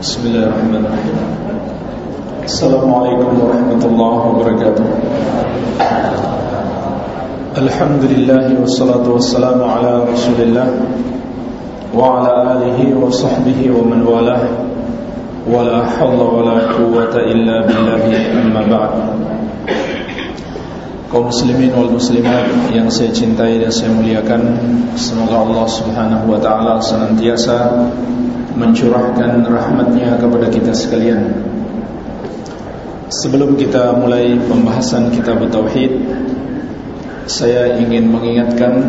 بسم الله الرحمن الرحيم السلام عليكم ورحمة الله وبركاته الحمد لله والصلاة والسلام على رسول الله وعلى آله وصحبه ومن والاه ولا حول ولا قوة إلا بالله أما بعد kaum muslimin wal muslimat yang saya cintai dan saya muliakan semoga Allah Subhanahu wa taala senantiasa mencurahkan rahmatnya kepada kita sekalian. Sebelum kita mulai pembahasan kitab Tauhid Saya ingin mengingatkan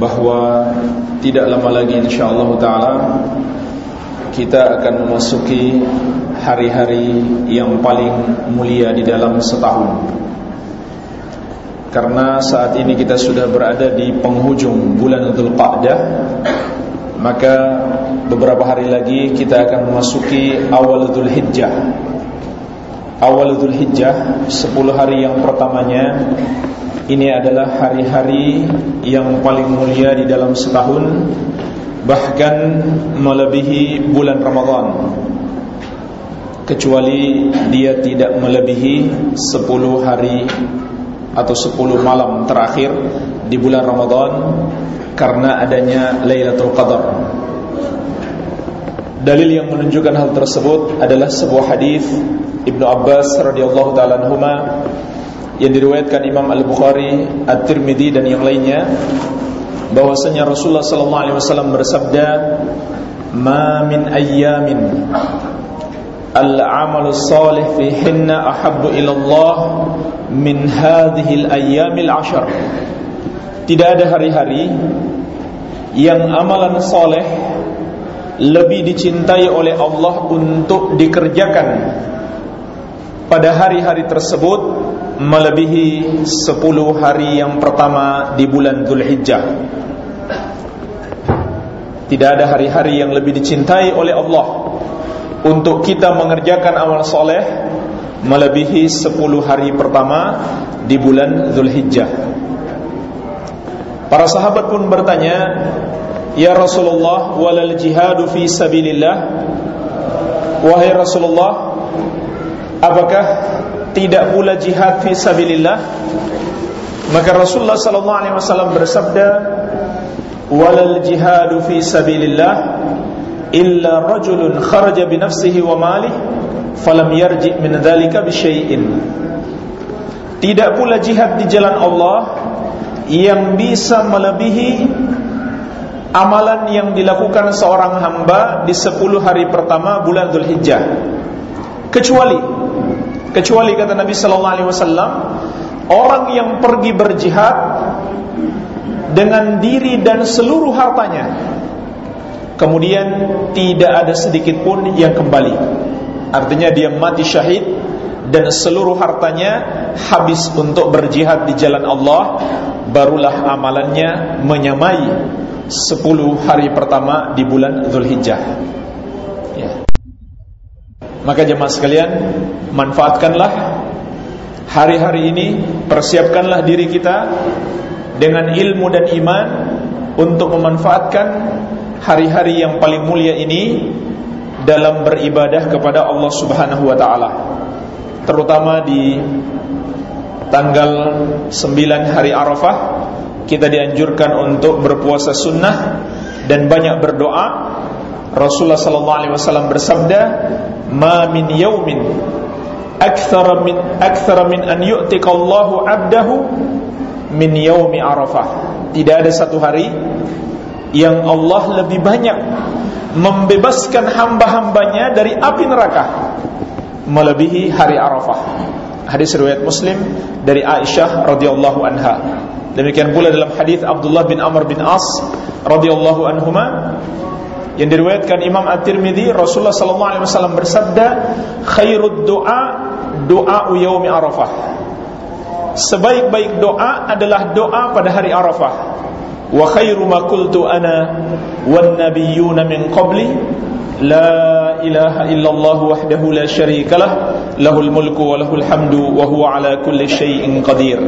Bahawa tidak lama lagi insyaAllah ta'ala Kita akan memasuki hari-hari yang paling mulia di dalam setahun. Karena saat ini kita sudah berada di penghujung bulan Dhul Qa'dah Maka beberapa hari lagi kita akan memasuki awal Dhul Hijjah Awal Dhul Hijjah 10 hari yang pertamanya Ini adalah hari-hari yang paling mulia di dalam setahun Bahkan melebihi bulan Ramadan Kecuali dia tidak melebihi 10 hari atau 10 malam terakhir di bulan Ramadan karena adanya Lailatul Qadar. Dalil yang menunjukkan hal tersebut adalah sebuah hadis Ibnu Abbas radhiyallahu taala anhuma yang diriwayatkan Imam Al-Bukhari, At-Tirmidzi dan yang lainnya bahwasanya Rasulullah sallallahu alaihi wasallam bersabda, "Ma min ayyamin al-amalu salih fihinna ahabbu ila Allah min hadhil ayyamil ashar. Tidak ada hari-hari yang amalan soleh lebih dicintai oleh Allah untuk dikerjakan pada hari-hari tersebut melebihi 10 hari yang pertama di bulan Zulhijjah. Tidak ada hari-hari yang lebih dicintai oleh Allah untuk kita mengerjakan amal soleh melebihi 10 hari pertama di bulan Zulhijjah. Para sahabat pun bertanya, "Ya Rasulullah, walal jihadu fi sabilillah?" Wahai Rasulullah, apakah tidak pula jihad fi sabilillah? Maka Rasulullah sallallahu alaihi wasallam bersabda, "Walal jihadu fi sabilillah illa rajulun kharaja bi nafsihi wa malihi falam yarji min dzalika bisyai'in tidak pula jihad di jalan Allah yang bisa melebihi amalan yang dilakukan seorang hamba di 10 hari pertama bulan Dzulhijjah kecuali kecuali kata Nabi sallallahu alaihi wasallam orang yang pergi berjihad dengan diri dan seluruh hartanya kemudian tidak ada sedikit pun yang kembali. Artinya dia mati syahid dan seluruh hartanya habis untuk berjihad di jalan Allah barulah amalannya menyamai 10 hari pertama di bulan Zulhijjah ya. maka jemaah sekalian manfaatkanlah hari-hari ini persiapkanlah diri kita dengan ilmu dan iman untuk memanfaatkan hari-hari yang paling mulia ini dalam beribadah kepada Allah Subhanahu wa taala. Terutama di tanggal 9 hari Arafah kita dianjurkan untuk berpuasa sunnah dan banyak berdoa. Rasulullah sallallahu alaihi wasallam bersabda, "Ma min yaumin akthar min akthar min an yu'tika Allahu 'abdahu min yaumi Arafah." Tidak ada satu hari yang Allah lebih banyak membebaskan hamba-hambanya dari api neraka melebihi hari Arafah. Hadis riwayat Muslim dari Aisyah radhiyallahu anha. Demikian pula dalam hadis Abdullah bin Amr bin As radhiyallahu anhuma yang diriwayatkan Imam At-Tirmidzi Rasulullah sallallahu alaihi wasallam bersabda khairud doa doa yaumi Arafah. Sebaik-baik doa adalah doa pada hari Arafah. Wa khairu ma qultu ana wan nabiyyuna min qabli la ilaha illallah wahdahu la syarika lah lahul mulku wa lahul hamdu wa huwa ala kulli syai'in qadir.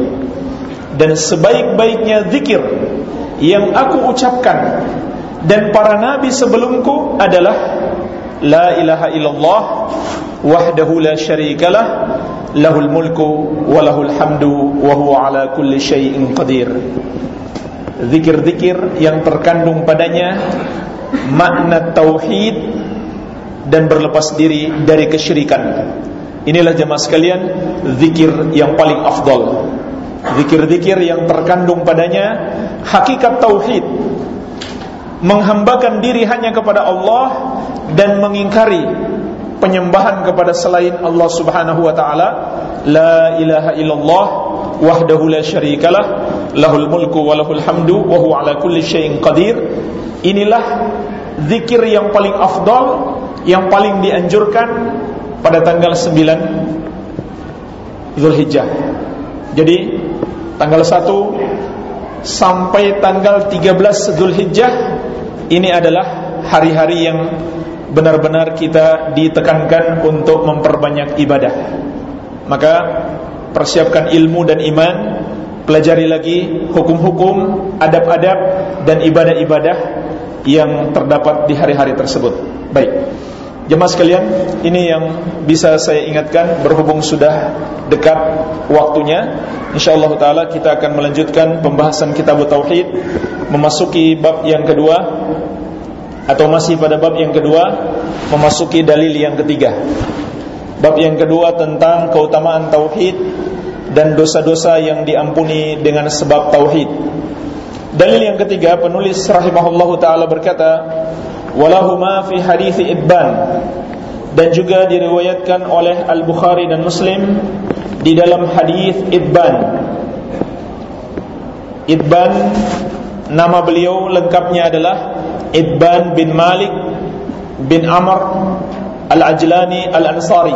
Dan sebaik-baiknya zikir yang aku ucapkan dan para nabi sebelumku adalah La ilaha illallah wahdahu la syarikalah lahul mulku wa lahul hamdu wa huwa ala kulli syai'in qadir. Zikir-zikir yang terkandung padanya makna tauhid dan berlepas diri dari kesyirikan. Inilah jemaah sekalian zikir yang paling afdal. Zikir-zikir yang terkandung padanya hakikat tauhid. Menghambakan diri hanya kepada Allah dan mengingkari penyembahan kepada selain Allah Subhanahu wa taala. La ilaha illallah wahdahu la syarikalah lahul mulku wa hamdu wa huwa ala kulli syai'in qadir. Inilah zikir yang paling afdal yang paling dianjurkan pada tanggal 9 Zulhijjah. Jadi tanggal 1 sampai tanggal 13 Zulhijjah ini adalah hari-hari yang benar-benar kita ditekankan untuk memperbanyak ibadah. Maka persiapkan ilmu dan iman, pelajari lagi hukum-hukum, adab-adab dan ibadah-ibadah yang terdapat di hari-hari tersebut. Baik. Jemaah sekalian, ini yang bisa saya ingatkan berhubung sudah dekat waktunya. Insyaallah taala kita akan melanjutkan pembahasan kitab tauhid memasuki bab yang kedua atau masih pada bab yang kedua memasuki dalil yang ketiga. Bab yang kedua tentang keutamaan tauhid dan dosa-dosa yang diampuni dengan sebab tauhid. Dalil yang ketiga penulis rahimahullahu taala berkata, "Walahuma fi hadis Ibban" dan juga diriwayatkan oleh Al-Bukhari dan Muslim di dalam hadis Ibban. Ibban nama beliau lengkapnya adalah Idban bin Malik bin Amr Al-Ajlani Al-Ansari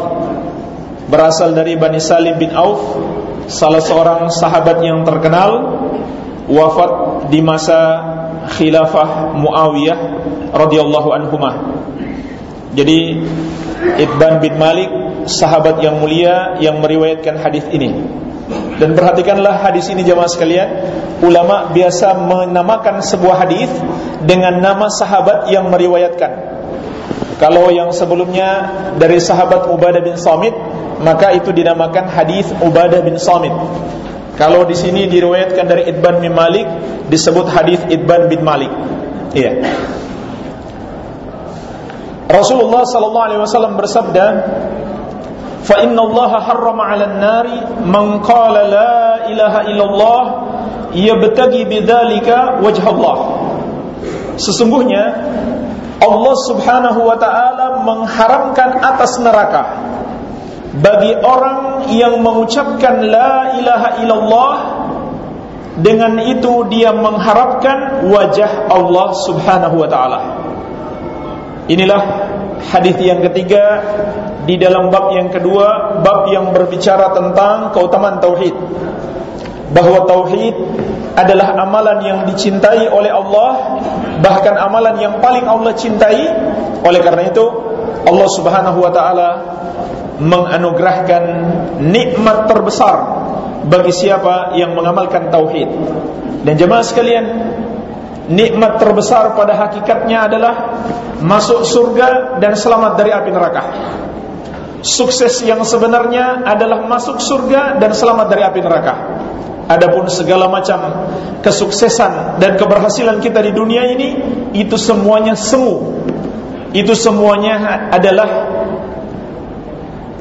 Berasal dari Bani Salim bin Auf Salah seorang sahabat yang terkenal Wafat di masa khilafah Muawiyah radhiyallahu anhumah. Jadi Ibban bin Malik sahabat yang mulia yang meriwayatkan hadis ini. Dan perhatikanlah hadis ini jemaah sekalian, ulama biasa menamakan sebuah hadis dengan nama sahabat yang meriwayatkan. Kalau yang sebelumnya dari sahabat Ubadah bin Samit, maka itu dinamakan hadis Ubadah bin Samit. Kalau di sini diriwayatkan dari Idban bin Malik, disebut hadis Idban bin Malik. Iya. Rasulullah sallallahu alaihi wasallam bersabda, fa inna Allah harrama 'alan nari man qala la ilaha illallah yabtagi bidzalika wajh Allah sesungguhnya Allah Subhanahu wa taala mengharamkan atas neraka bagi orang yang mengucapkan la ilaha illallah dengan itu dia mengharapkan wajah Allah Subhanahu wa taala inilah hadis yang ketiga di dalam bab yang kedua bab yang berbicara tentang keutamaan tauhid. Bahwa tauhid adalah amalan yang dicintai oleh Allah bahkan amalan yang paling Allah cintai. Oleh karena itu Allah Subhanahu wa taala menganugerahkan nikmat terbesar bagi siapa yang mengamalkan tauhid. Dan jemaah sekalian nikmat terbesar pada hakikatnya adalah masuk surga dan selamat dari api neraka Sukses yang sebenarnya adalah masuk surga dan selamat dari api neraka. Adapun segala macam kesuksesan dan keberhasilan kita di dunia ini itu semuanya semu. Itu semuanya adalah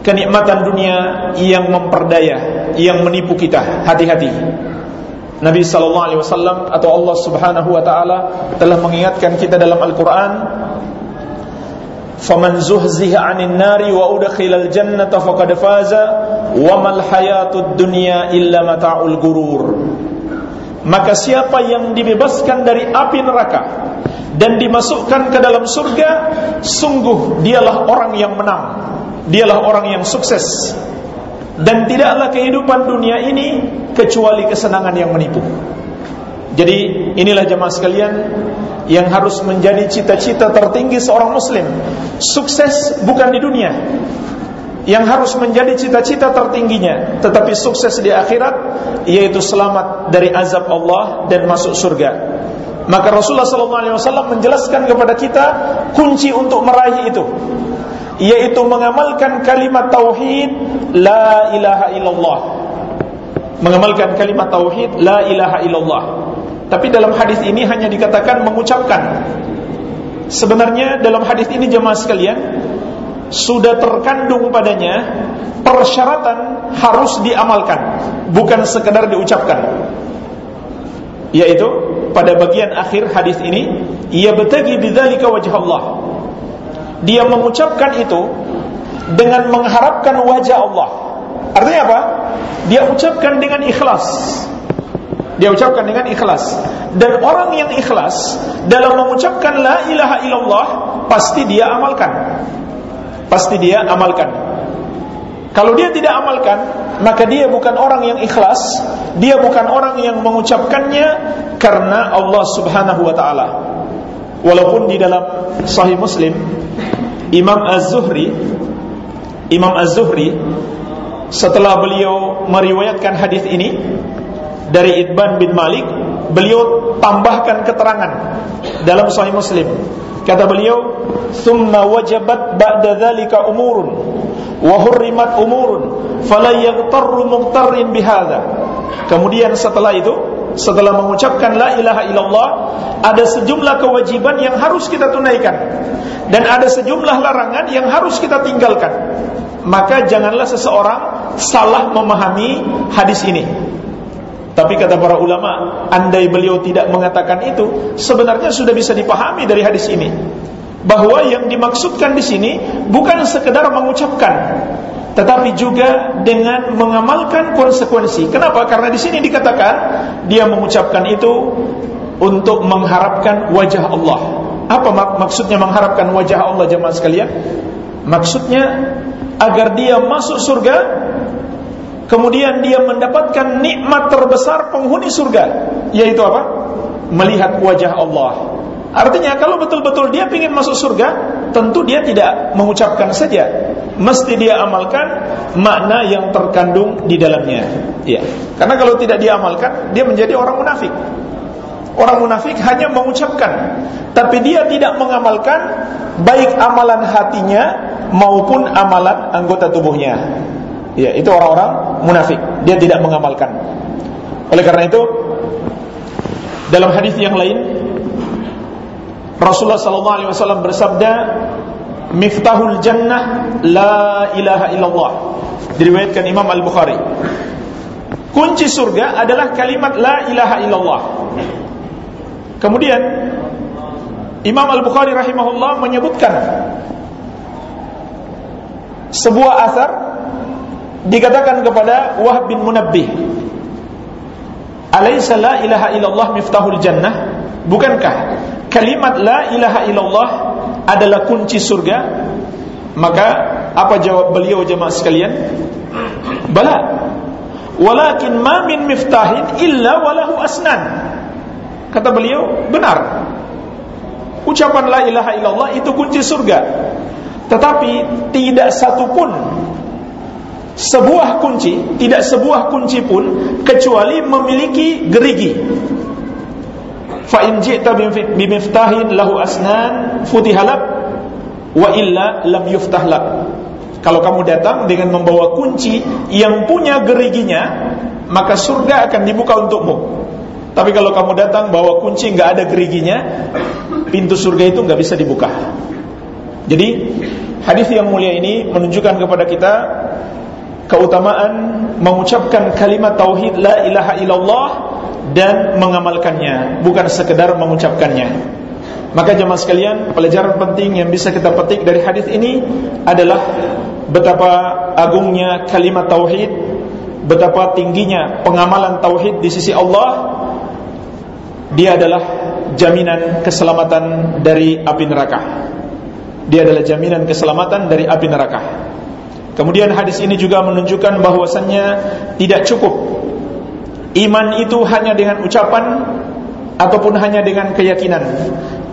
kenikmatan dunia yang memperdaya, yang menipu kita. Hati-hati. Nabi sallallahu alaihi wasallam atau Allah Subhanahu wa taala telah mengingatkan kita dalam Al-Qur'an faman zuhziha 'anil nari wa udkhilal jannata faqad faza wa mal hayatud dunya illa mata'ul gurur. Maka siapa yang dibebaskan dari api neraka dan dimasukkan ke dalam surga sungguh dialah orang yang menang dialah orang yang sukses dan tidaklah kehidupan dunia ini kecuali kesenangan yang menipu jadi inilah jemaah sekalian yang harus menjadi cita-cita tertinggi seorang muslim. Sukses bukan di dunia. Yang harus menjadi cita-cita tertingginya, tetapi sukses di akhirat yaitu selamat dari azab Allah dan masuk surga. Maka Rasulullah SAW menjelaskan kepada kita kunci untuk meraih itu, yaitu mengamalkan kalimat tauhid la ilaha illallah. Mengamalkan kalimat tauhid la ilaha illallah. Tapi dalam hadis ini hanya dikatakan mengucapkan. Sebenarnya dalam hadis ini jemaah sekalian sudah terkandung padanya persyaratan harus diamalkan, bukan sekedar diucapkan. Yaitu pada bagian akhir hadis ini, ia bertagi bidzalika wajah Allah. Dia mengucapkan itu dengan mengharapkan wajah Allah. Artinya apa? Dia ucapkan dengan ikhlas. Dia ucapkan dengan ikhlas. Dan orang yang ikhlas dalam mengucapkan la ilaha illallah pasti dia amalkan. Pasti dia amalkan. Kalau dia tidak amalkan, maka dia bukan orang yang ikhlas, dia bukan orang yang mengucapkannya karena Allah Subhanahu wa taala. Walaupun di dalam Sahih Muslim Imam Az-Zuhri Imam Az-Zuhri setelah beliau meriwayatkan hadis ini dari Idban bin Malik beliau tambahkan keterangan dalam Sahih Muslim. Kata beliau thumma wajabat ba'da dzalika umurun wa hurrimat umurun fala yaghtarru mughtarrin bihadza kemudian setelah itu setelah mengucapkan la ilaha illallah ada sejumlah kewajiban yang harus kita tunaikan. Dan ada sejumlah larangan yang harus kita tinggalkan. Maka janganlah seseorang salah memahami hadis ini. Tapi kata para ulama, andai beliau tidak mengatakan itu, sebenarnya sudah bisa dipahami dari hadis ini. Bahwa yang dimaksudkan di sini bukan sekedar mengucapkan, tetapi juga dengan mengamalkan konsekuensi. Kenapa? Karena di sini dikatakan dia mengucapkan itu untuk mengharapkan wajah Allah. Apa mak maksudnya mengharapkan wajah Allah jemaah sekalian? Maksudnya agar dia masuk surga Kemudian dia mendapatkan nikmat terbesar penghuni surga Yaitu apa? Melihat wajah Allah Artinya kalau betul-betul dia ingin masuk surga Tentu dia tidak mengucapkan saja Mesti dia amalkan makna yang terkandung di dalamnya ya. Karena kalau tidak dia amalkan Dia menjadi orang munafik Orang munafik hanya mengucapkan Tapi dia tidak mengamalkan Baik amalan hatinya Maupun amalan anggota tubuhnya Ya, itu orang-orang munafik. Dia tidak mengamalkan. Oleh karena itu, dalam hadis yang lain, Rasulullah wasallam bersabda, "Miftahul jannah la ilaha illallah." Diriwayatkan Imam Al-Bukhari. Kunci surga adalah kalimat la ilaha illallah. Kemudian Imam Al-Bukhari rahimahullah menyebutkan sebuah asar dikatakan kepada Wahb bin Munabbih Alaysa la ilaha illallah miftahul jannah Bukankah kalimat la ilaha illallah adalah kunci surga Maka apa jawab beliau jemaah sekalian? Bala. Walakin ma min miftahin illa walahu asnan. Kata beliau benar. Ucapan la ilaha illallah itu kunci surga. Tetapi tidak satu pun sebuah kunci, tidak sebuah kunci pun kecuali memiliki gerigi. Fa in ji'ta bimiftahin lahu asnan futihalak wa illa lam yuftahlak. Kalau kamu datang dengan membawa kunci yang punya geriginya, maka surga akan dibuka untukmu. Tapi kalau kamu datang bawa kunci nggak ada geriginya, pintu surga itu nggak bisa dibuka. Jadi hadis yang mulia ini menunjukkan kepada kita keutamaan mengucapkan kalimat tauhid la ilaha illallah dan mengamalkannya bukan sekedar mengucapkannya. Maka jemaah sekalian pelajaran penting yang bisa kita petik dari hadis ini adalah betapa agungnya kalimat tauhid betapa tingginya pengamalan tauhid di sisi Allah. Dia adalah jaminan keselamatan dari api neraka. Dia adalah jaminan keselamatan dari api neraka. Kemudian hadis ini juga menunjukkan bahwasannya tidak cukup iman itu hanya dengan ucapan ataupun hanya dengan keyakinan,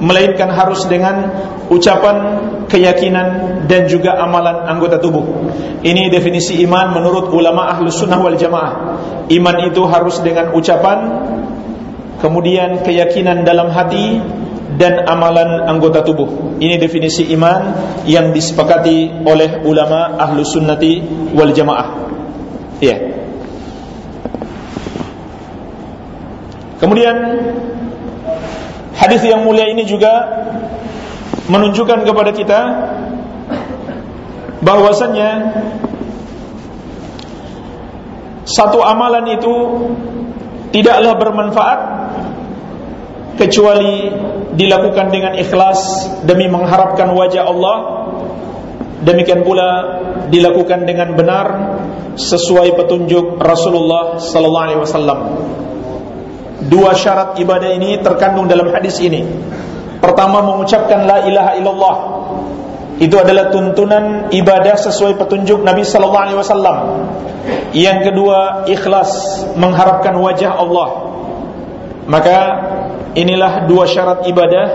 melainkan harus dengan ucapan, keyakinan dan juga amalan anggota tubuh. Ini definisi iman menurut ulama ahlus sunnah wal jamaah. Iman itu harus dengan ucapan, kemudian keyakinan dalam hati dan amalan anggota tubuh. Ini definisi iman yang disepakati oleh ulama ahlu sunnati wal jamaah. Ya. Kemudian hadis yang mulia ini juga menunjukkan kepada kita bahwasannya satu amalan itu tidaklah bermanfaat kecuali dilakukan dengan ikhlas demi mengharapkan wajah Allah. Demikian pula dilakukan dengan benar sesuai petunjuk Rasulullah sallallahu alaihi wasallam dua syarat ibadah ini terkandung dalam hadis ini. Pertama mengucapkan la ilaha illallah. Itu adalah tuntunan ibadah sesuai petunjuk Nabi sallallahu alaihi wasallam. Yang kedua ikhlas mengharapkan wajah Allah. Maka Inilah dua syarat ibadah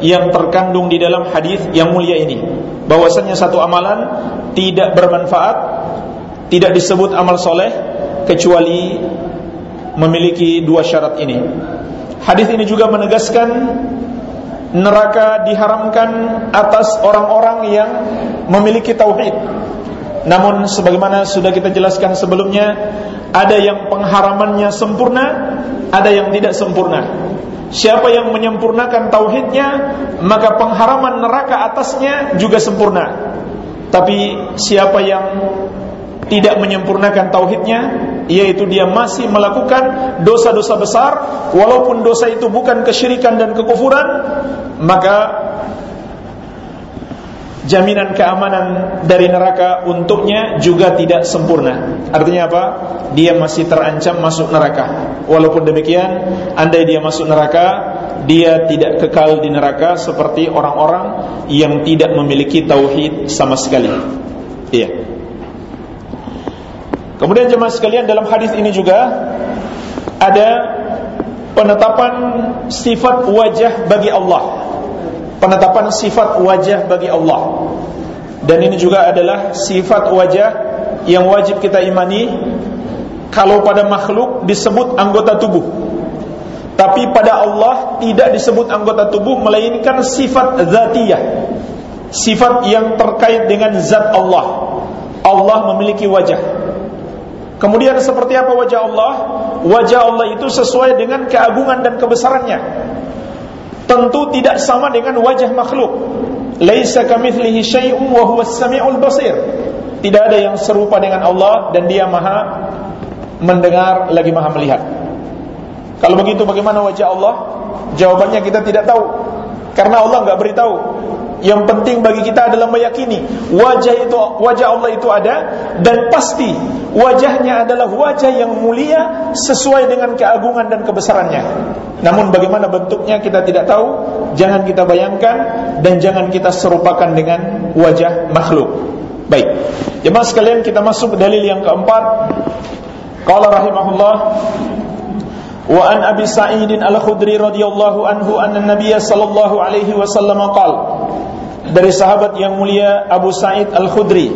yang terkandung di dalam hadis yang mulia ini. Bahwasanya satu amalan tidak bermanfaat, tidak disebut amal soleh kecuali memiliki dua syarat ini. Hadis ini juga menegaskan neraka diharamkan atas orang-orang yang memiliki tauhid. Namun sebagaimana sudah kita jelaskan sebelumnya, ada yang pengharamannya sempurna, ada yang tidak sempurna. Siapa yang menyempurnakan tauhidnya Maka pengharaman neraka atasnya juga sempurna Tapi siapa yang tidak menyempurnakan tauhidnya Yaitu dia masih melakukan dosa-dosa besar Walaupun dosa itu bukan kesyirikan dan kekufuran Maka jaminan keamanan dari neraka untuknya juga tidak sempurna. Artinya apa? Dia masih terancam masuk neraka. Walaupun demikian, andai dia masuk neraka, dia tidak kekal di neraka seperti orang-orang yang tidak memiliki tauhid sama sekali. Iya. Kemudian jemaah sekalian dalam hadis ini juga ada penetapan sifat wajah bagi Allah. Penetapan sifat wajah bagi Allah. Dan ini juga adalah sifat wajah yang wajib kita imani kalau pada makhluk disebut anggota tubuh. Tapi pada Allah tidak disebut anggota tubuh melainkan sifat zatiyah. Sifat yang terkait dengan zat Allah. Allah memiliki wajah kemudian seperti apa wajah Allah wajah Allah itu sesuai dengan keagungan dan kebesarannya tentu tidak sama dengan wajah makhluk. Laisa kamitslihi syai'un wa huwas samiul basir. Tidak ada yang serupa dengan Allah dan Dia Maha mendengar lagi Maha melihat. Kalau begitu bagaimana wajah Allah? Jawabannya kita tidak tahu. Karena Allah enggak beritahu. Yang penting bagi kita adalah meyakini wajah itu wajah Allah itu ada dan pasti wajahnya adalah wajah yang mulia sesuai dengan keagungan dan kebesarannya. Namun bagaimana bentuknya kita tidak tahu, jangan kita bayangkan dan jangan kita serupakan dengan wajah makhluk. Baik. Jemaah sekalian kita masuk dalil yang keempat. Qala rahimahullah wa an Abi Sa'id Al-Khudri radhiyallahu anhu anna Nabiy sallallahu alaihi wasallam qala dari sahabat yang mulia Abu Sa'id Al-Khudri.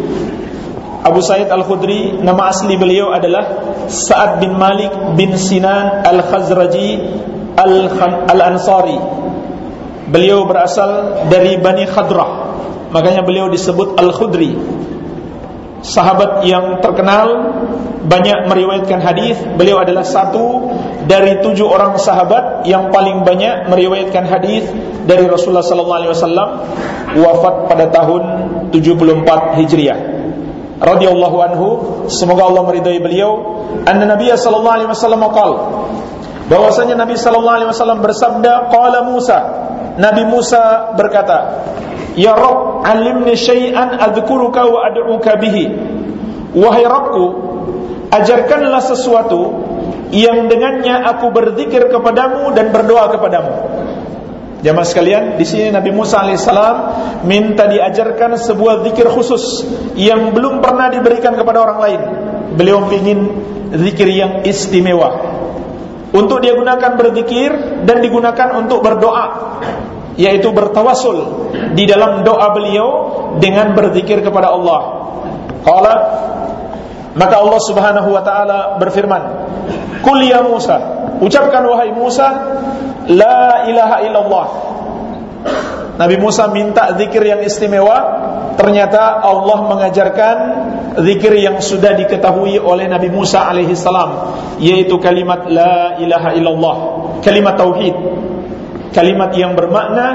Abu Sa'id Al-Khudri nama asli beliau adalah Sa'ad bin Malik bin Sinan Al-Khazraji Al-Ansari. Beliau berasal dari Bani Khadrah. Makanya beliau disebut Al-Khudri. Sahabat yang terkenal banyak meriwayatkan hadis. Beliau adalah satu dari tujuh orang sahabat yang paling banyak meriwayatkan hadis dari Rasulullah sallallahu alaihi wasallam wafat pada tahun 74 Hijriah. Radhiyallahu anhu, semoga Allah meridai beliau, anna Nabi sallallahu alaihi wasallam qaal bahwasanya Nabi sallallahu alaihi wasallam bersabda, qala Musa, Nabi Musa berkata, Ya Rabb, alimni syai'an adzkuruka wa ad'uka bihi. Wahai Rabbku, ajarkanlah sesuatu yang dengannya aku berzikir kepadamu dan berdoa kepadamu. Jamaah sekalian, di sini Nabi Musa alaihissalam minta diajarkan sebuah zikir khusus yang belum pernah diberikan kepada orang lain. Beliau ingin zikir yang istimewa. Untuk dia gunakan berzikir dan digunakan untuk berdoa, yaitu bertawasul di dalam doa beliau dengan berzikir kepada Allah. Qala maka Allah Subhanahu wa taala berfirman, "Qul ya Musa, ucapkan wahai Musa la ilaha illallah. Nabi Musa minta zikir yang istimewa. Ternyata Allah mengajarkan zikir yang sudah diketahui oleh Nabi Musa alaihi salam yaitu kalimat la ilaha illallah. Kalimat tauhid. Kalimat yang bermakna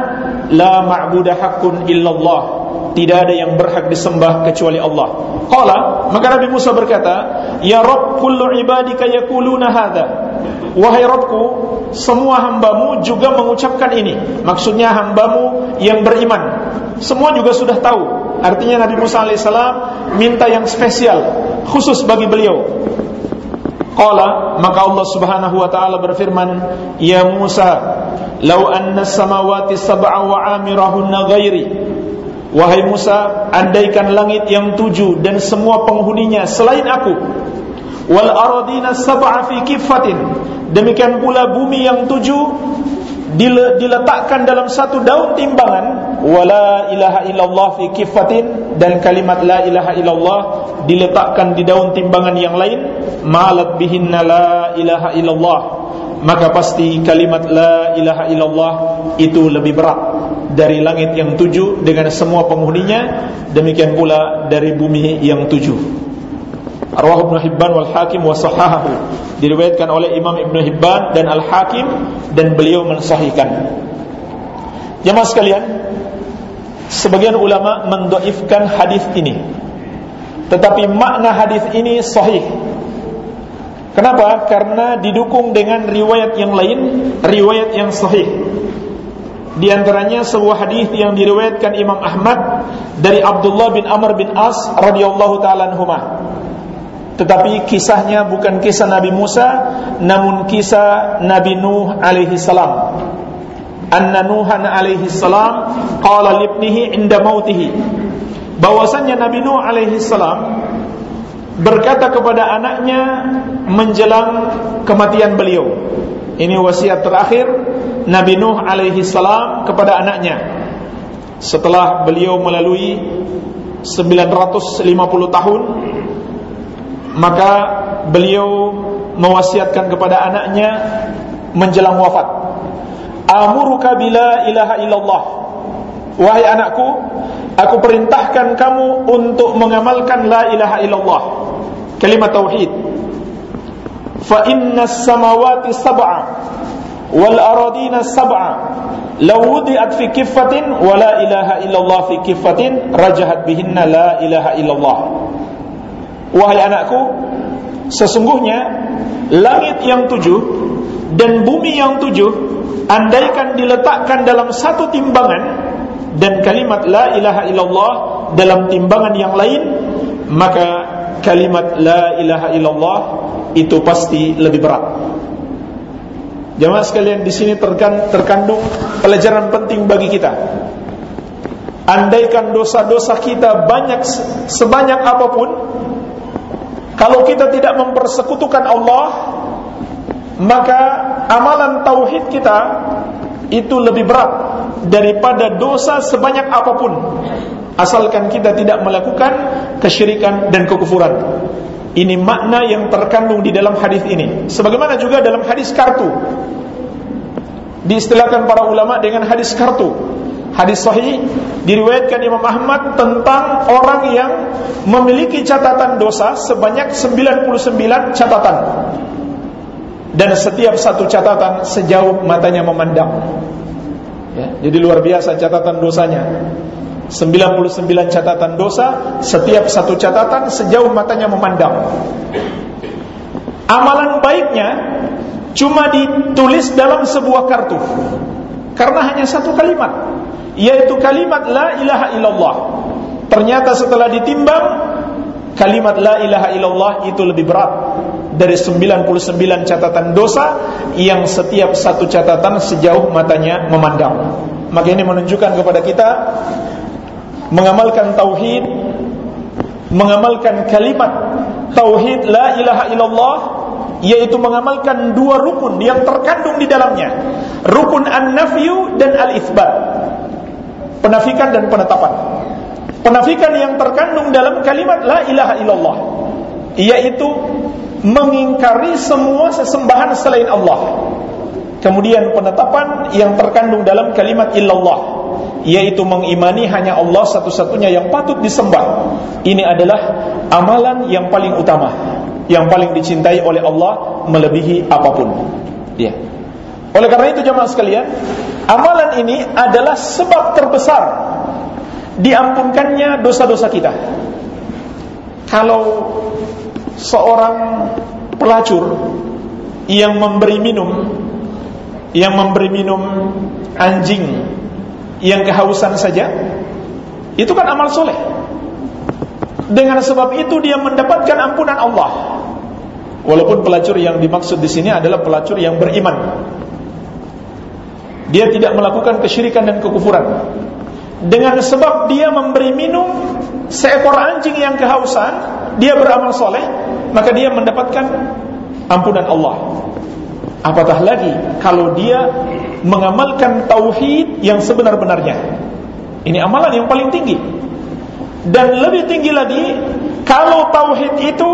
la ma'budu haqqun illallah. Tidak ada yang berhak disembah kecuali Allah. Qala, maka Nabi Musa berkata, "Ya Rabb, kullu ibadika yaquluna hadza." Wahai Rabbku, semua hambamu juga mengucapkan ini. Maksudnya hambamu yang beriman. Semua juga sudah tahu. Artinya Nabi Musa alaihissalam minta yang spesial, khusus bagi beliau. Qala maka Allah Subhanahu wa taala berfirman, "Ya Musa, law anna samawati sab'a wa amirahunna ghairi." Wahai Musa, andaikan langit yang tujuh dan semua penghuninya selain aku, wal aradina sab'a fi demikian pula bumi yang tujuh diletakkan dalam satu daun timbangan. Wala ilaha illallah fi dan kalimat la ilaha illallah diletakkan di daun timbangan yang lain. Malat bihinna la ilaha illallah. Maka pasti kalimat la ilaha illallah itu lebih berat dari langit yang tujuh dengan semua penghuninya demikian pula dari bumi yang tujuh Arwah Ibn Hibban wal Hakim wa sahahahu diriwayatkan oleh Imam Ibn Hibban dan Al Hakim dan beliau mensahihkan. Jemaah sekalian, sebagian ulama mendoifkan hadis ini. Tetapi makna hadis ini sahih. Kenapa? Karena didukung dengan riwayat yang lain, riwayat yang sahih. Di antaranya sebuah hadis yang diriwayatkan Imam Ahmad dari Abdullah bin Amr bin As radhiyallahu taala anhumah. Tetapi kisahnya bukan kisah Nabi Musa Namun kisah Nabi Nuh alaihi salam. Anna Nuhan alaihi salam Qala libnihi inda mautihi. Bahwasannya Nabi Nuh alaihi salam Berkata kepada anaknya Menjelang kematian beliau. Ini wasiat terakhir Nabi Nuh alaihi salam kepada anaknya. Setelah beliau melalui 950 tahun maka beliau mewasiatkan kepada anaknya menjelang wafat. Amuruka bila ilaha illallah. Wahai anakku aku perintahkan kamu untuk mengamalkan la ilaha illallah. Kalimat tauhid. Fa inna samawati sab'a wal aradina sab'a. Law wudi'at fi kiffatin wa la ilaha illallah fi kiffatin rajahat bihinna la ilaha illallah. Wahai anakku Sesungguhnya Langit yang tujuh Dan bumi yang tujuh Andaikan diletakkan dalam satu timbangan Dan kalimat La ilaha illallah Dalam timbangan yang lain Maka kalimat La ilaha illallah Itu pasti lebih berat Jamaah sekalian di sini terkandung pelajaran penting bagi kita. Andaikan dosa-dosa kita banyak sebanyak apa pun, kalau kita tidak mempersekutukan Allah Maka amalan tauhid kita Itu lebih berat Daripada dosa sebanyak apa pun Asalkan kita tidak melakukan Kesyirikan dan kekufuran Ini makna yang terkandung di dalam hadis ini Sebagaimana juga dalam hadis kartu Diistilahkan para ulama dengan hadis kartu Hadis sahih diriwayatkan Imam Ahmad tentang orang yang memiliki catatan dosa sebanyak 99 catatan. Dan setiap satu catatan sejauh matanya memandang. Ya, jadi luar biasa catatan dosanya. 99 catatan dosa, setiap satu catatan sejauh matanya memandang. Amalan baiknya cuma ditulis dalam sebuah kartu. Karena hanya satu kalimat yaitu kalimat la ilaha illallah. Ternyata setelah ditimbang kalimat la ilaha illallah itu lebih berat dari 99 catatan dosa yang setiap satu catatan sejauh matanya memandang. Maka ini menunjukkan kepada kita mengamalkan tauhid, mengamalkan kalimat tauhid la ilaha illallah yaitu mengamalkan dua rukun yang terkandung di dalamnya. Rukun an-nafyu dan al-itsbat penafikan dan penetapan. Penafikan yang terkandung dalam kalimat la ilaha illallah yaitu mengingkari semua sesembahan selain Allah. Kemudian penetapan yang terkandung dalam kalimat illallah yaitu mengimani hanya Allah satu-satunya yang patut disembah. Ini adalah amalan yang paling utama, yang paling dicintai oleh Allah melebihi apa pun. Ya. Oleh karena itu jemaah sekalian, amalan ini adalah sebab terbesar diampunkannya dosa-dosa kita. Kalau seorang pelacur yang memberi minum yang memberi minum anjing yang kehausan saja itu kan amal soleh. Dengan sebab itu dia mendapatkan ampunan Allah. Walaupun pelacur yang dimaksud di sini adalah pelacur yang beriman. Dia tidak melakukan kesyirikan dan kekufuran. Dengan sebab dia memberi minum seekor anjing yang kehausan dia beramal soleh maka dia mendapatkan ampunan Allah. Apatah lagi kalau dia mengamalkan tauhid yang sebenar-benarnya. Ini amalan yang paling tinggi. Dan lebih tinggi lagi kalau tauhid itu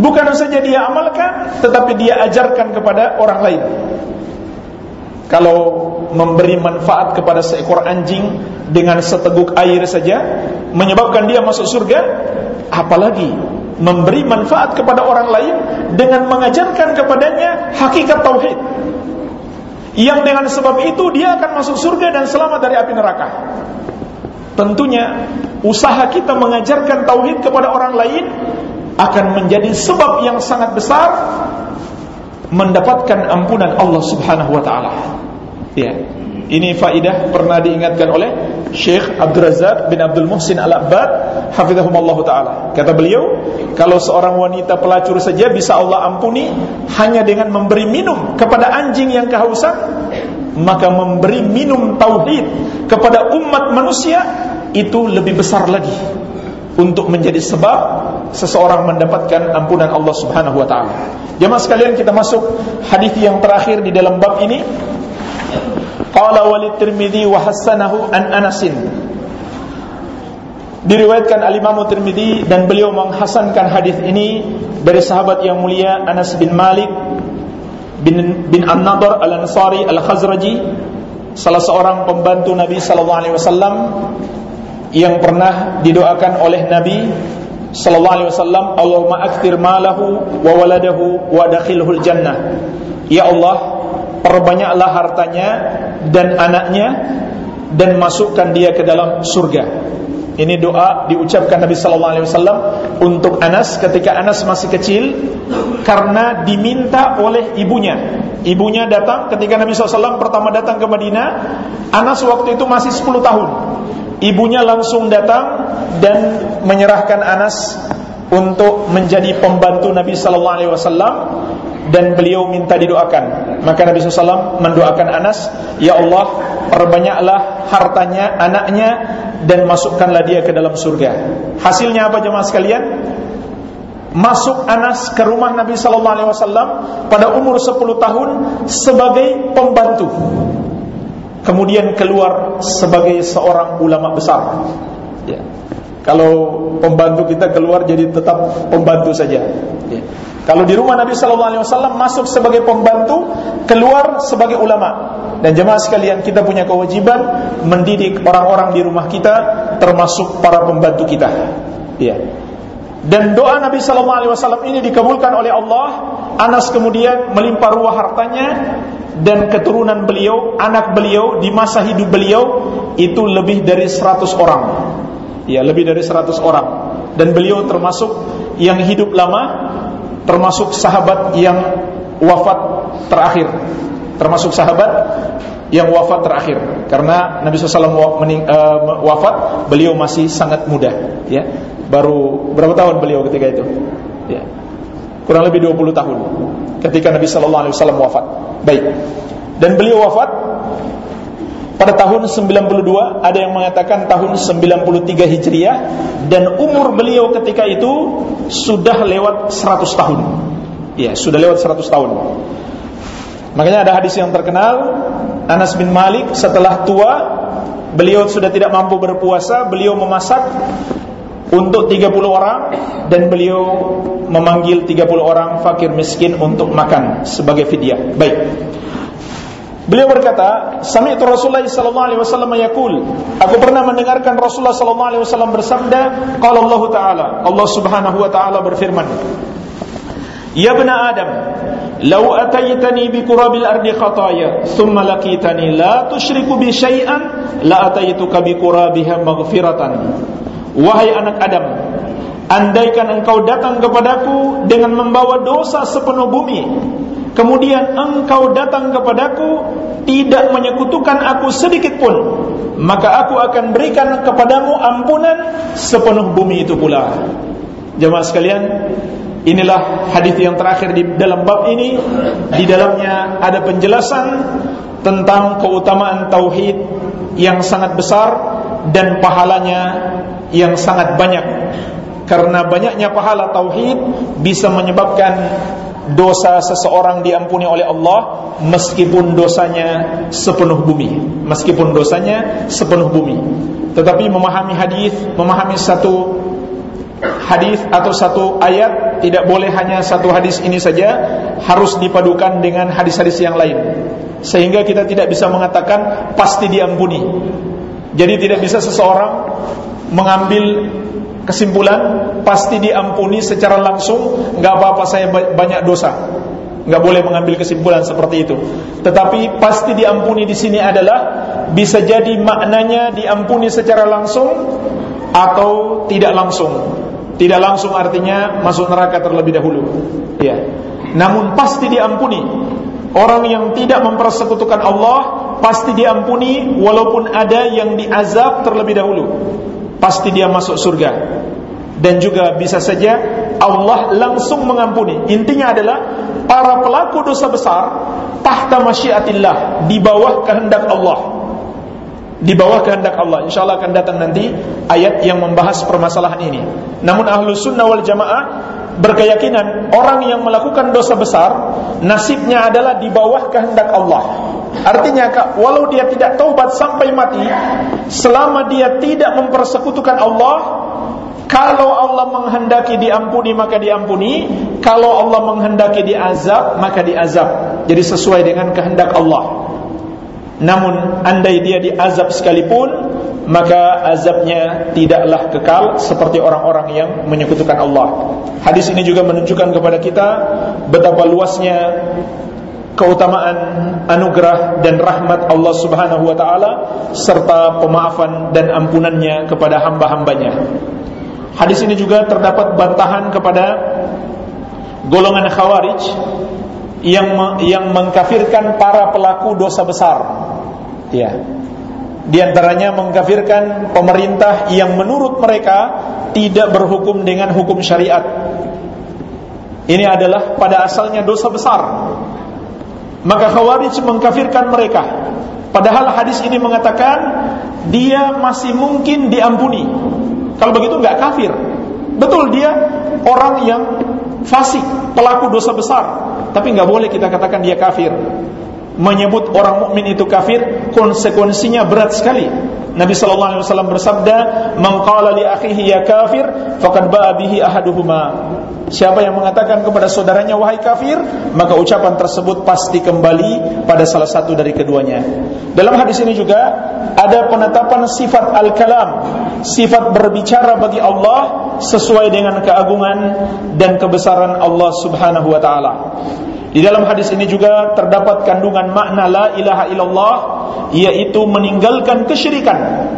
bukan saja dia amalkan tetapi dia ajarkan kepada orang lain. Kalau memberi manfaat kepada seekor anjing dengan seteguk air saja menyebabkan dia masuk surga, apalagi memberi manfaat kepada orang lain dengan mengajarkan kepadanya hakikat tauhid. Yang dengan sebab itu dia akan masuk surga dan selamat dari api neraka. Tentunya usaha kita mengajarkan tauhid kepada orang lain akan menjadi sebab yang sangat besar mendapatkan ampunan Allah Subhanahu wa taala. Ya. Ini faidah pernah diingatkan oleh Syekh Abdul Razak bin Abdul Muhsin Al-Abbad hafizahumullah taala. Kata beliau, kalau seorang wanita pelacur saja bisa Allah ampuni hanya dengan memberi minum kepada anjing yang kehausan, maka memberi minum tauhid kepada umat manusia itu lebih besar lagi untuk menjadi sebab seseorang mendapatkan ampunan Allah Subhanahu wa taala. Jemaah sekalian kita masuk hadis yang terakhir di dalam bab ini Qala walid Tirmidzi wa hasanahu an Anasin. Diriwayatkan al-Imam dan beliau menghasankan hadis ini dari sahabat yang mulia Anas bin Malik bin bin An-Nadhr Al-Ansari Al-Khazraji salah seorang pembantu Nabi sallallahu alaihi wasallam yang pernah didoakan oleh Nabi sallallahu alaihi wasallam Allahumma akthir malahu wa waladahu wa dakhilhul jannah ya Allah perbanyaklah hartanya dan anaknya dan masukkan dia ke dalam surga. Ini doa diucapkan Nabi sallallahu alaihi wasallam untuk Anas ketika Anas masih kecil karena diminta oleh ibunya. Ibunya datang ketika Nabi SAW pertama datang ke Madinah Anas waktu itu masih 10 tahun Ibunya langsung datang dan menyerahkan Anas untuk menjadi pembantu Nabi sallallahu alaihi wasallam dan beliau minta didoakan. Maka Nabi SAW mendoakan Anas, Ya Allah, perbanyaklah hartanya, anaknya, dan masukkanlah dia ke dalam surga. Hasilnya apa jemaah sekalian? Masuk Anas ke rumah Nabi Sallallahu Alaihi Wasallam pada umur 10 tahun sebagai pembantu. Kemudian keluar sebagai seorang ulama besar. Ya. Kalau pembantu kita keluar jadi tetap pembantu saja. Ya. Kalau di rumah Nabi Sallallahu Alaihi Wasallam masuk sebagai pembantu, keluar sebagai ulama. Dan jemaah sekalian kita punya kewajiban mendidik orang-orang di rumah kita, termasuk para pembantu kita. Iya. Dan doa Nabi Sallallahu Alaihi Wasallam ini dikabulkan oleh Allah. Anas kemudian melimpah ruah hartanya dan keturunan beliau, anak beliau di masa hidup beliau itu lebih dari 100 orang. Ya, lebih dari 100 orang. Dan beliau termasuk yang hidup lama termasuk sahabat yang wafat terakhir. Termasuk sahabat yang wafat terakhir. Karena Nabi SAW eh, wafat beliau masih sangat muda ya. Baru berapa tahun beliau ketika itu? Ya. Kurang lebih 20 tahun ketika Nabi SAW wafat. Baik. Dan beliau wafat pada tahun 92 ada yang mengatakan tahun 93 Hijriah dan umur beliau ketika itu sudah lewat 100 tahun. Ya, sudah lewat 100 tahun. Makanya ada hadis yang terkenal Anas bin Malik setelah tua beliau sudah tidak mampu berpuasa, beliau memasak untuk 30 orang dan beliau memanggil 30 orang fakir miskin untuk makan sebagai fidyah. Baik. Beliau berkata, "Sami'tu Rasulullah sallallahu alaihi wasallam yaqul." Aku pernah mendengarkan Rasulullah sallallahu alaihi wasallam bersabda, qala Allah Ta'ala, Allah Subhanahu wa taala berfirman, "Ya bani Adam, law ataitani bi qurabil ardi khataya, thumma laqitani la tusyriku bi syai'an, la ataituka bi qurabiha maghfiratan." Wahai anak Adam, andaikan engkau datang kepadaku dengan membawa dosa sepenuh bumi, kemudian engkau datang kepadaku tidak menyekutukan aku sedikit pun. Maka aku akan berikan kepadamu ampunan sepenuh bumi itu pula. Jemaah sekalian inilah hadis yang terakhir di dalam bab ini. Di dalamnya ada penjelasan tentang keutamaan tauhid yang sangat besar dan pahalanya yang sangat banyak. Karena banyaknya pahala tauhid bisa menyebabkan dosa seseorang diampuni oleh Allah meskipun dosanya sepenuh bumi. Meskipun dosanya sepenuh bumi. Tetapi memahami hadis memahami satu hadis atau satu ayat tidak boleh hanya satu hadis ini saja harus dipadukan dengan hadis-hadis yang lain. Sehingga kita tidak bisa mengatakan pasti diampuni. Jadi tidak bisa seseorang mengambil kesimpulan pasti diampuni secara langsung nggak apa-apa saya banyak dosa. Nggak boleh mengambil kesimpulan seperti itu. Tetapi pasti diampuni di sini adalah bisa jadi maknanya diampuni secara langsung atau tidak langsung. Tidak langsung artinya masuk neraka terlebih dahulu. Ya namun pasti diampuni. Orang yang tidak mempersekutukan Allah pasti diampuni walaupun ada yang diazab terlebih dahulu pasti dia masuk surga. Dan juga bisa saja Allah langsung mengampuni. Intinya adalah para pelaku dosa besar tahta masyiatillah di bawah kehendak Allah. Di bawah kehendak Allah. Insyaallah akan datang nanti ayat yang membahas permasalahan ini. Namun ahlu sunnah wal jamaah berkeyakinan orang yang melakukan dosa besar nasibnya adalah di bawah kehendak Allah. Artinya walau dia tidak taubat sampai mati Selama dia tidak mempersekutukan Allah Kalau Allah menghendaki diampuni maka diampuni. Kalau Allah menghendaki diazab maka diazab. Jadi sesuai dengan kehendak Allah. Namun andai dia diazab sekalipun Maka azabnya tidaklah kekal Seperti orang-orang yang menyekutukan Allah Hadis ini juga menunjukkan kepada kita Betapa luasnya keutamaan anugerah dan rahmat Allah Subhanahu wa taala serta pemaafan dan ampunannya kepada hamba-hambanya. Hadis ini juga terdapat bantahan kepada golongan Khawarij yang yang mengkafirkan para pelaku dosa besar. Ya. Di antaranya mengkafirkan pemerintah yang menurut mereka tidak berhukum dengan hukum syariat. Ini adalah pada asalnya dosa besar. Maka Khawarij mengkafirkan mereka. Padahal hadis ini mengatakan Dia masih mungkin diampuni. Kalau begitu nggak kafir. Betul dia orang yang fasik Pelaku dosa besar. Tapi nggak boleh kita katakan dia kafir Menyebut orang mukmin itu kafir Konsekuensinya berat sekali Nabi sallallahu alaihi wasallam bersabda, "Man qala li akhihi ya kafir, faqad ba'a bihi ahaduhuma." Siapa yang mengatakan kepada saudaranya wahai kafir, maka ucapan tersebut pasti kembali pada salah satu dari keduanya. Dalam hadis ini juga ada penetapan sifat al-kalam, sifat berbicara bagi Allah sesuai dengan keagungan dan kebesaran Allah Subhanahu wa taala. Di dalam hadis ini juga terdapat kandungan makna la ilaha illallah yaitu meninggalkan kesyirikan.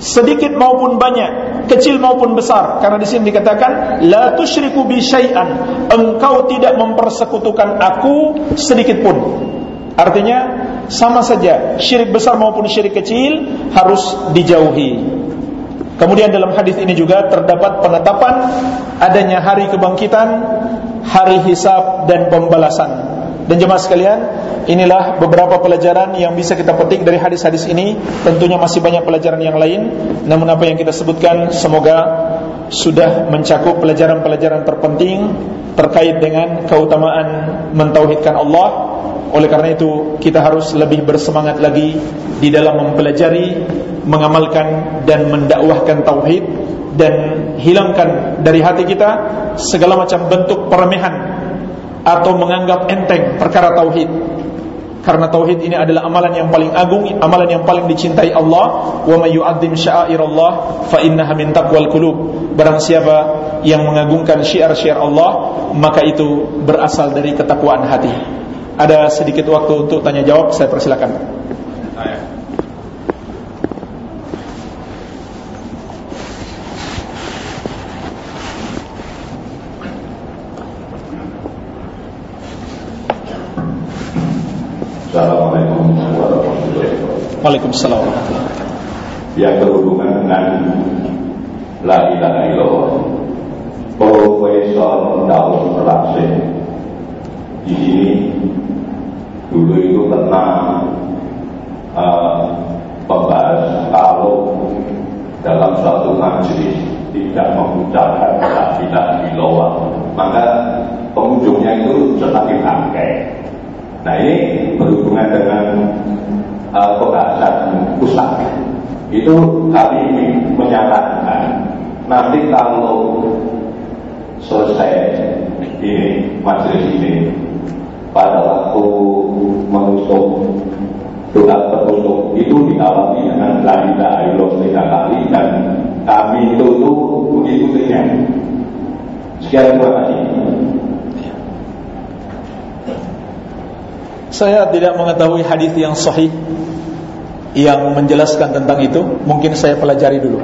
Sedikit maupun banyak, kecil maupun besar. Karena di sini dikatakan la tusyriku bi syai'an. Engkau tidak mempersekutukan aku sedikit pun. Artinya sama saja syirik besar maupun syirik kecil harus dijauhi. Kemudian dalam hadis ini juga terdapat penetapan adanya hari kebangkitan hari hisab dan pembalasan. Dan jemaah sekalian, inilah beberapa pelajaran yang bisa kita petik dari hadis-hadis ini. Tentunya masih banyak pelajaran yang lain, namun apa yang kita sebutkan semoga sudah mencakup pelajaran-pelajaran terpenting terkait dengan keutamaan mentauhidkan Allah. Oleh karena itu, kita harus lebih bersemangat lagi di dalam mempelajari, mengamalkan dan mendakwahkan tauhid dan hilangkan dari hati kita segala macam bentuk peremehan atau menganggap enteng perkara tauhid karena tauhid ini adalah amalan yang paling agung, amalan yang paling dicintai Allah. Wa may yu'azzim sya'airallah fa innaha min taqwal qulub. Barang siapa yang mengagungkan syiar-syiar Allah, maka itu berasal dari ketakwaan hati. Ada sedikit waktu untuk tanya jawab, saya persilakan. Assalamualaikum warahmatullahi wabarakatuh. Waalaikumsalam Yang berhubungan dengan La ilaha illallah. Profesor Daud Raksih Di sini Dulu itu pernah uh, Membahas Kalau dalam suatu majelis Tidak mengucapkan La ilaha illallah Maka pengunjungnya itu semakin angket Nah ini berhubungan dengan uh, pembahasan pusat. Itu kami menyatakan nanti kalau selesai ini majelis ini pada waktu menutup doa tertutup itu diawali dengan ilaha illallah tiga kali dan kami itu tuh mengikutinya. Sekian terima kasih. Saya tidak mengetahui hadis yang sahih yang menjelaskan tentang itu. Mungkin saya pelajari dulu.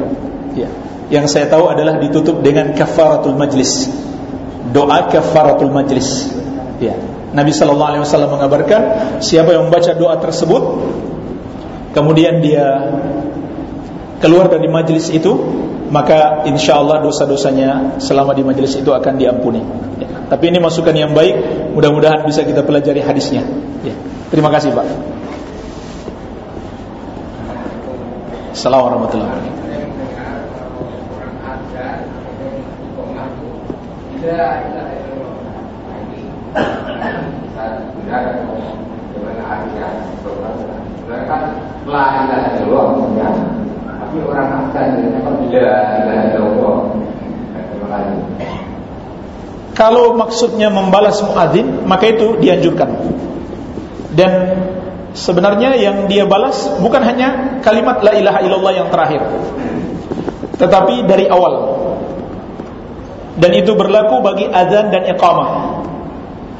Ya. Yang saya tahu adalah ditutup dengan kafaratul majlis. Doa kafaratul majlis. Ya. Nabi sallallahu alaihi wasallam mengabarkan siapa yang membaca doa tersebut kemudian dia keluar dari majlis itu maka insya Allah dosa-dosanya selama di majlis itu akan diampuni. Ya. Tapi ini masukan yang baik, mudah-mudahan bisa kita pelajari hadisnya. Ya. Terima kasih Pak. Assalamualaikum warahmatullahi wabarakatuh. Orang Kalau maksudnya membalas muadzin, maka itu dianjurkan. Dan sebenarnya yang dia balas bukan hanya kalimat la ilaha illallah yang terakhir. Tetapi dari awal. Dan itu berlaku bagi azan dan iqamah.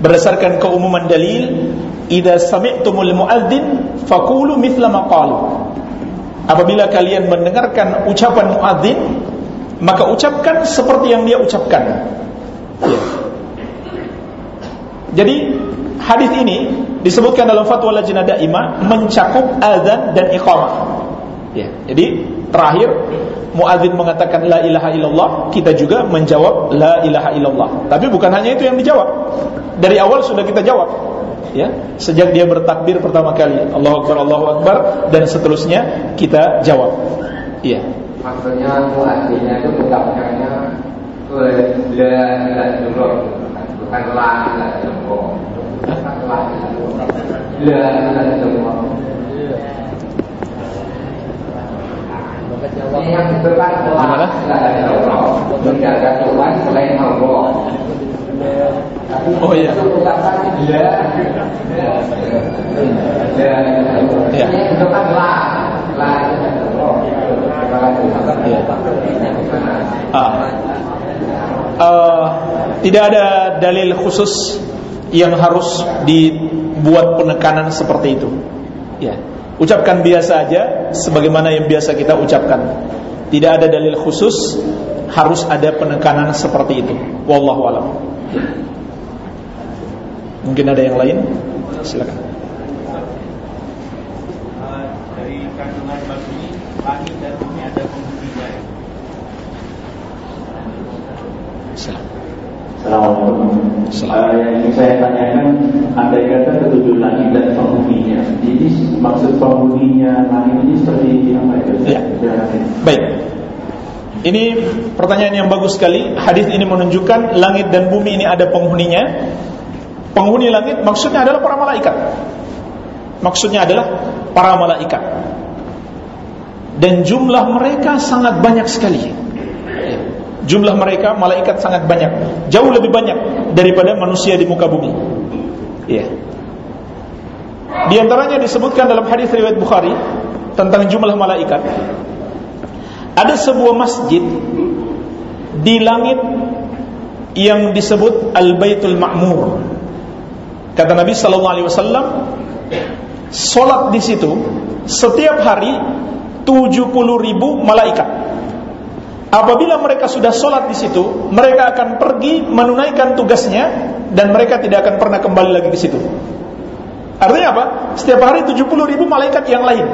Berdasarkan keumuman dalil, "Idza sami'tumul muadzin faqulu mithla ma Apabila kalian mendengarkan ucapan muadzin, maka ucapkan seperti yang dia ucapkan. Ya. Jadi hadis ini disebutkan dalam fatwa lajnah daimah mencakup azan dan iqamah. Ya. Jadi terakhir muadzin mengatakan la ilaha illallah, kita juga menjawab la ilaha illallah. Tapi bukan hanya itu yang dijawab. Dari awal sudah kita jawab. Ya, sejak dia bertakbir pertama kali, Allahu akbar Allahu akbar dan seterusnya kita jawab. Iya. Maksudnya muadzinnya itu mengucapkannya la ilaha illallah, bukan la ilaha illallah. Ini yang disebutkan Gimana? Tidak ada Tuhan selain Allah. Oh iya. Ya. Ya. La. La. Ah. Uh, tidak ada dalil khusus yang harus dibuat penekanan seperti itu. Ya. Ucapkan biasa aja sebagaimana yang biasa kita ucapkan. Tidak ada dalil khusus harus ada penekanan seperti itu. Wallahu alam. Mungkin ada yang lain? Silakan. Dari kandungan babi, langit dan bumi ada penghuninya. Silakan. Assalamualaikum. Assalamualaikum. Uh, yang ingin saya tanyakan, andai kata ketujuh langit dan penghuninya, jadi maksud penghuninya langit ini seperti apa itu? Ya. Baik. Ini pertanyaan yang bagus sekali. Hadis ini menunjukkan langit dan bumi ini ada penghuninya. Penghuni langit maksudnya adalah para malaikat. Maksudnya adalah para malaikat. Dan jumlah mereka sangat banyak sekali. Jumlah mereka malaikat sangat banyak, jauh lebih banyak daripada manusia di muka bumi. Iya. Di antaranya disebutkan dalam hadis riwayat Bukhari tentang jumlah malaikat. Ada sebuah masjid di langit yang disebut Al-Baitul Ma'mur. Kata Nabi sallallahu alaihi wasallam, salat di situ setiap hari 70 ribu malaikat. Apabila mereka sudah sholat di situ, mereka akan pergi menunaikan tugasnya dan mereka tidak akan pernah kembali lagi ke situ. Artinya apa? Setiap hari 70 ribu malaikat yang lain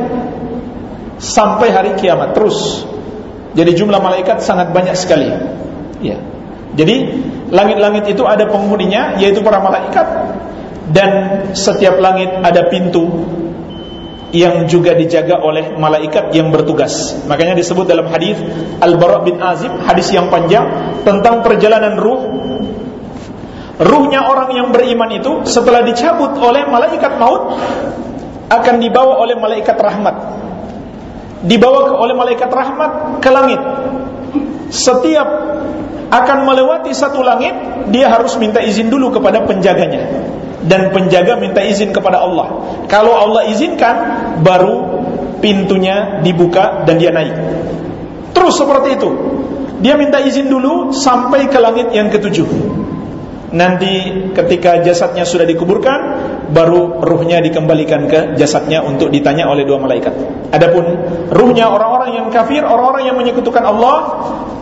sampai hari kiamat terus. Jadi jumlah malaikat sangat banyak sekali. Ya. Jadi langit-langit itu ada penghuninya yaitu para malaikat dan setiap langit ada pintu yang juga dijaga oleh malaikat yang bertugas. Makanya disebut dalam hadis Al-Bara bin Azib, hadis yang panjang tentang perjalanan ruh. Ruhnya orang yang beriman itu setelah dicabut oleh malaikat maut akan dibawa oleh malaikat rahmat. Dibawa oleh malaikat rahmat ke langit. Setiap akan melewati satu langit, dia harus minta izin dulu kepada penjaganya dan penjaga minta izin kepada Allah. Kalau Allah izinkan, baru pintunya dibuka dan dia naik. Terus seperti itu. Dia minta izin dulu sampai ke langit yang ketujuh. Nanti ketika jasadnya sudah dikuburkan, baru ruhnya dikembalikan ke jasadnya untuk ditanya oleh dua malaikat. Adapun ruhnya orang-orang yang kafir, orang-orang yang menyekutukan Allah,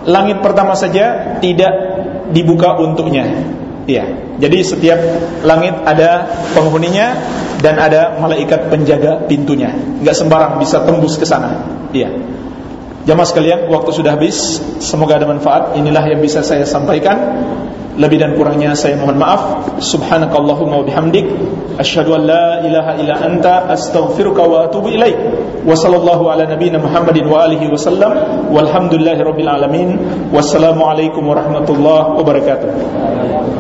langit pertama saja tidak dibuka untuknya Iya. Jadi setiap langit ada penghuninya dan ada malaikat penjaga pintunya. Enggak sembarang bisa tembus ke sana. Iya. Jamaah sekalian, waktu sudah habis. Semoga ada manfaat. Inilah yang bisa saya sampaikan. Lebih dan kurangnya saya mohon maaf. Subhanakallahumma wa bihamdik asyhadu an la ilaha illa anta astaghfiruka wa atubu ilaik. Wa sallallahu ala nabiyyina Muhammadin wa alihi wasallam. Walhamdulillahirabbil alamin. Wassalamu alaikum warahmatullahi wabarakatuh.